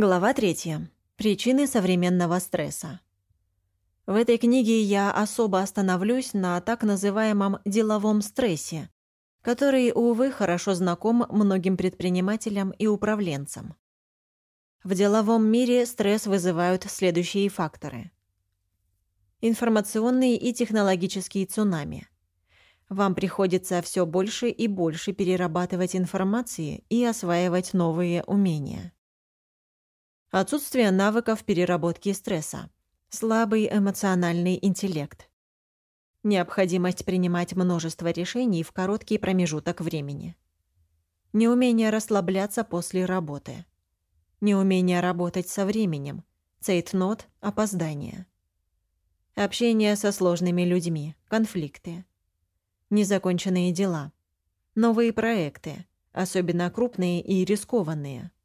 Глава 3. Причины современного стресса. В этой книге я особо остановлюсь на так называемом деловом стрессе, который, увы, хорошо знаком многим предпринимателям и управленцам. В деловом мире стресс вызывают следующие факторы. Информационные и технологические цунами. Вам приходится все больше и больше перерабатывать информации и осваивать новые умения. Отсутствие навыков переработки стресса. Слабый эмоциональный интеллект. Необходимость принимать множество решений в короткий промежуток времени. Неумение расслабляться после работы. Неумение работать со временем. Цейтнот – опоздание. Общение со сложными людьми, конфликты. Незаконченные дела. Новые проекты, особенно крупные и рискованные –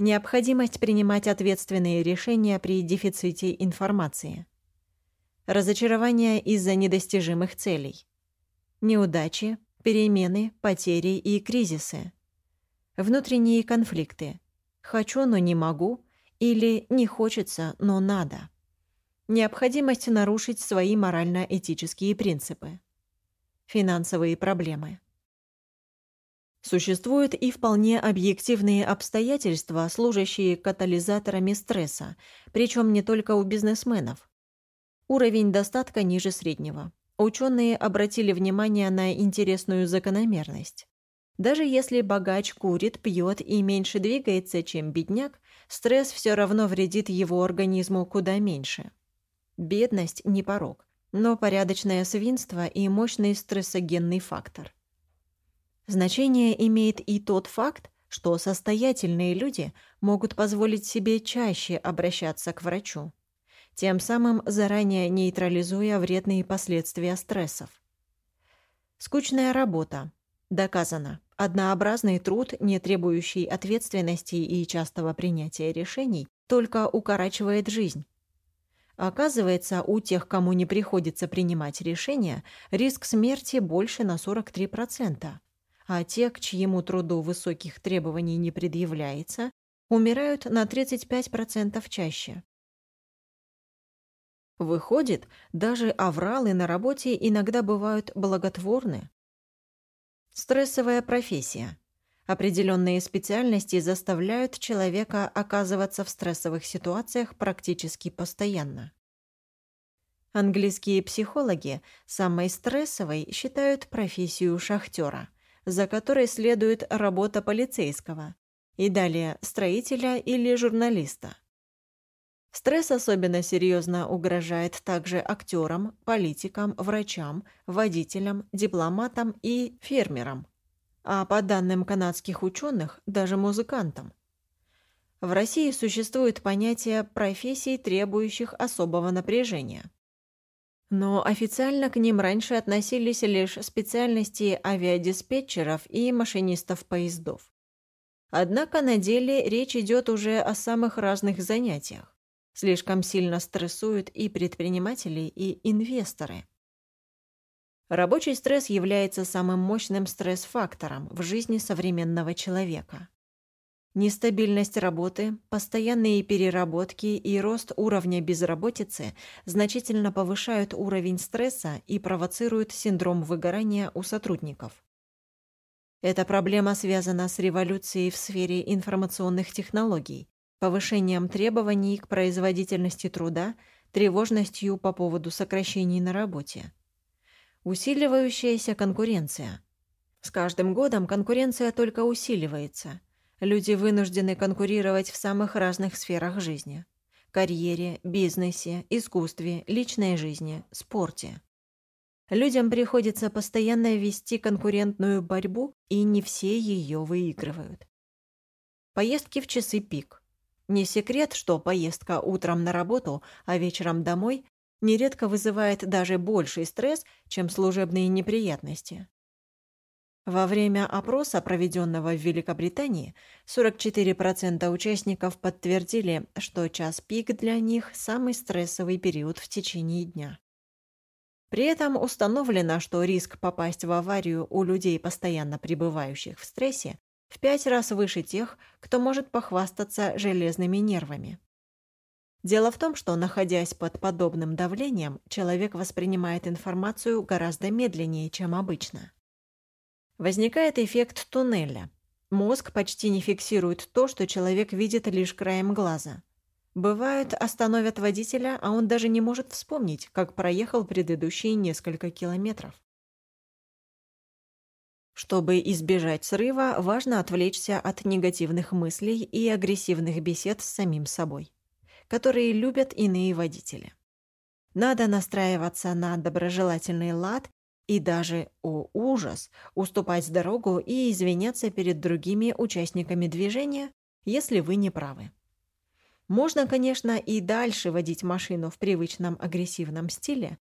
Необходимость принимать ответственные решения при дефиците информации. Разочарование из-за недостижимых целей. Неудачи, перемены, потери и кризисы. Внутренние конфликты. Хочу, но не могу. Или не хочется, но надо. Необходимость нарушить свои морально-этические принципы. Финансовые проблемы. Существуют и вполне объективные обстоятельства, служащие катализаторами стресса, причем не только у бизнесменов. Уровень достатка ниже среднего. Ученые обратили внимание на интересную закономерность. Даже если богач курит, пьет и меньше двигается, чем бедняк, стресс все равно вредит его организму куда меньше. Бедность – не порог, но порядочное свинство и мощный стрессогенный фактор. Значение имеет и тот факт, что состоятельные люди могут позволить себе чаще обращаться к врачу, тем самым заранее нейтрализуя вредные последствия стрессов. Скучная работа. Доказано. Однообразный труд, не требующий ответственности и частого принятия решений, только укорачивает жизнь. Оказывается, у тех, кому не приходится принимать решения, риск смерти больше на 43% а те, к чьему труду высоких требований не предъявляется, умирают на 35% чаще. Выходит, даже авралы на работе иногда бывают благотворны. Стрессовая профессия. Определенные специальности заставляют человека оказываться в стрессовых ситуациях практически постоянно. Английские психологи самой стрессовой считают профессию шахтера – за которой следует работа полицейского, и далее строителя или журналиста. Стресс особенно серьезно угрожает также актерам, политикам, врачам, водителям, дипломатам и фермерам, а по данным канадских ученых, даже музыкантам. В России существует понятие профессий, требующих особого напряжения – но официально к ним раньше относились лишь специальности авиадиспетчеров и машинистов поездов. Однако на деле речь идет уже о самых разных занятиях. Слишком сильно стрессуют и предприниматели, и инвесторы. Рабочий стресс является самым мощным стресс-фактором в жизни современного человека. Нестабильность работы, постоянные переработки и рост уровня безработицы значительно повышают уровень стресса и провоцируют синдром выгорания у сотрудников. Эта проблема связана с революцией в сфере информационных технологий, повышением требований к производительности труда, тревожностью по поводу сокращений на работе. Усиливающаяся конкуренция. С каждым годом конкуренция только усиливается – Люди вынуждены конкурировать в самых разных сферах жизни. Карьере, бизнесе, искусстве, личной жизни, спорте. Людям приходится постоянно вести конкурентную борьбу, и не все ее выигрывают. Поездки в часы пик. Не секрет, что поездка утром на работу, а вечером домой нередко вызывает даже больший стресс, чем служебные неприятности. Во время опроса, проведенного в Великобритании, 44% участников подтвердили, что час пик для них – самый стрессовый период в течение дня. При этом установлено, что риск попасть в аварию у людей, постоянно пребывающих в стрессе, в пять раз выше тех, кто может похвастаться железными нервами. Дело в том, что, находясь под подобным давлением, человек воспринимает информацию гораздо медленнее, чем обычно. Возникает эффект туннеля. Мозг почти не фиксирует то, что человек видит лишь краем глаза. Бывает, остановят водителя, а он даже не может вспомнить, как проехал предыдущие несколько километров. Чтобы избежать срыва, важно отвлечься от негативных мыслей и агрессивных бесед с самим собой которые любят иные водители. Надо настраиваться на доброжелательный лад и даже, о ужас, уступать дорогу и извиняться перед другими участниками движения, если вы не правы. Можно, конечно, и дальше водить машину в привычном агрессивном стиле,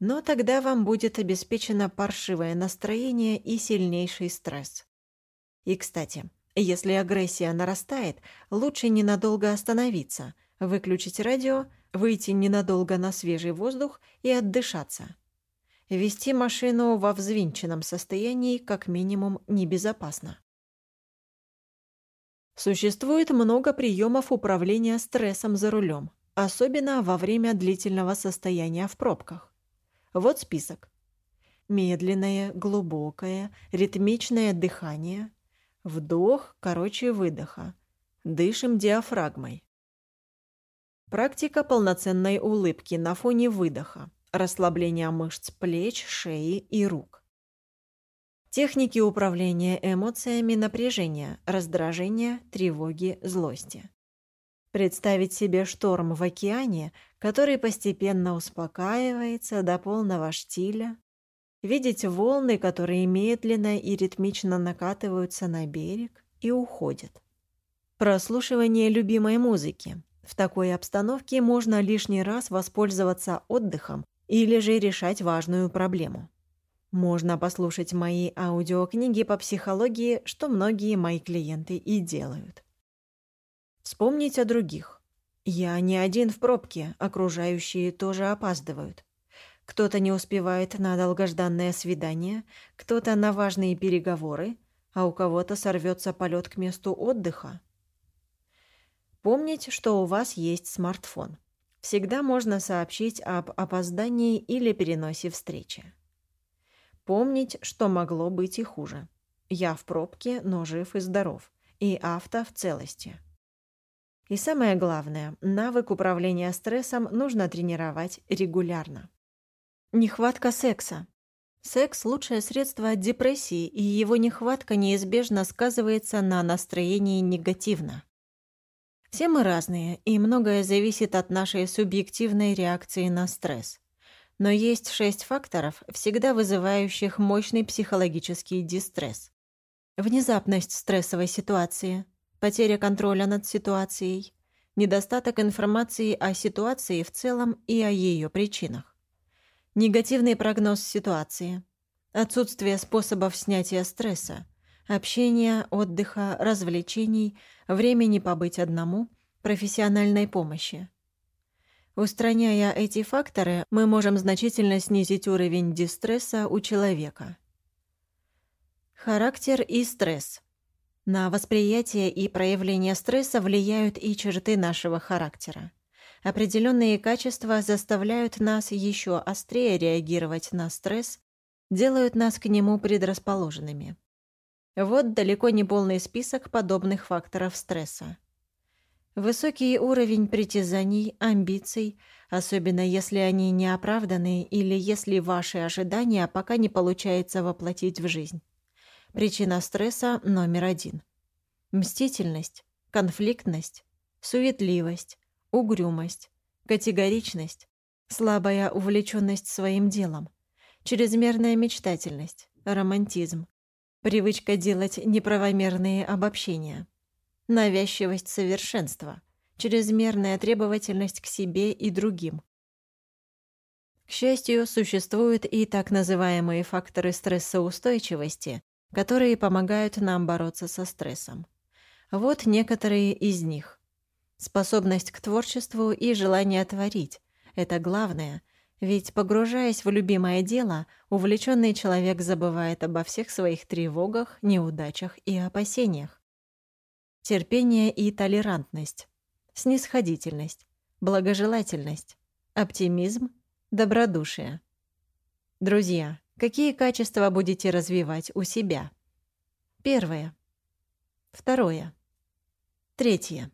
но тогда вам будет обеспечено паршивое настроение и сильнейший стресс. И, кстати, если агрессия нарастает, лучше ненадолго остановиться, выключить радио, выйти ненадолго на свежий воздух и отдышаться. Вести машину во взвинченном состоянии как минимум небезопасно. Существует много приемов управления стрессом за рулем, особенно во время длительного состояния в пробках. Вот список. Медленное, глубокое, ритмичное дыхание. Вдох короче выдоха. Дышим диафрагмой. Практика полноценной улыбки на фоне выдоха, расслабления мышц плеч, шеи и рук. Техники управления эмоциями напряжения, раздражения, тревоги, злости. Представить себе шторм в океане, который постепенно успокаивается до полного штиля. Видеть волны, которые медленно и ритмично накатываются на берег и уходят. Прослушивание любимой музыки, в такой обстановке можно лишний раз воспользоваться отдыхом или же решать важную проблему. Можно послушать мои аудиокниги по психологии, что многие мои клиенты и делают. Вспомнить о других. Я не один в пробке, окружающие тоже опаздывают. Кто-то не успевает на долгожданное свидание, кто-то на важные переговоры, а у кого-то сорвется полет к месту отдыха. Помните, что у вас есть смартфон. Всегда можно сообщить об опоздании или переносе встречи. Помнить, что могло быть и хуже. Я в пробке, но жив и здоров. И авто в целости. И самое главное, навык управления стрессом нужно тренировать регулярно. Нехватка секса. Секс – лучшее средство от депрессии, и его нехватка неизбежно сказывается на настроении негативно. Все мы разные, и многое зависит от нашей субъективной реакции на стресс. Но есть шесть факторов, всегда вызывающих мощный психологический дистресс. Внезапность стрессовой ситуации, потеря контроля над ситуацией, недостаток информации о ситуации в целом и о ее причинах, негативный прогноз ситуации, отсутствие способов снятия стресса, общения, отдыха, развлечений, времени побыть одному, профессиональной помощи. Устраняя эти факторы, мы можем значительно снизить уровень дистресса у человека. Характер и стресс. На восприятие и проявление стресса влияют и черты нашего характера. Определенные качества заставляют нас еще острее реагировать на стресс, делают нас к нему предрасположенными. Вот далеко не полный список подобных факторов стресса. Высокий уровень притязаний, амбиций, особенно если они не оправданы или если ваши ожидания пока не получается воплотить в жизнь. Причина стресса номер один. Мстительность, конфликтность, суетливость, угрюмость, категоричность, слабая увлеченность своим делом, чрезмерная мечтательность, романтизм, Привычка делать неправомерные обобщения. Навязчивость совершенства. Чрезмерная требовательность к себе и другим. К счастью, существуют и так называемые факторы стрессоустойчивости, которые помогают нам бороться со стрессом. Вот некоторые из них. Способность к творчеству и желание творить – это главное. Ведь, погружаясь в любимое дело, увлеченный человек забывает обо всех своих тревогах, неудачах и опасениях. Терпение и толерантность, снисходительность, благожелательность, оптимизм, добродушие. Друзья, какие качества будете развивать у себя? Первое. Второе. Третье.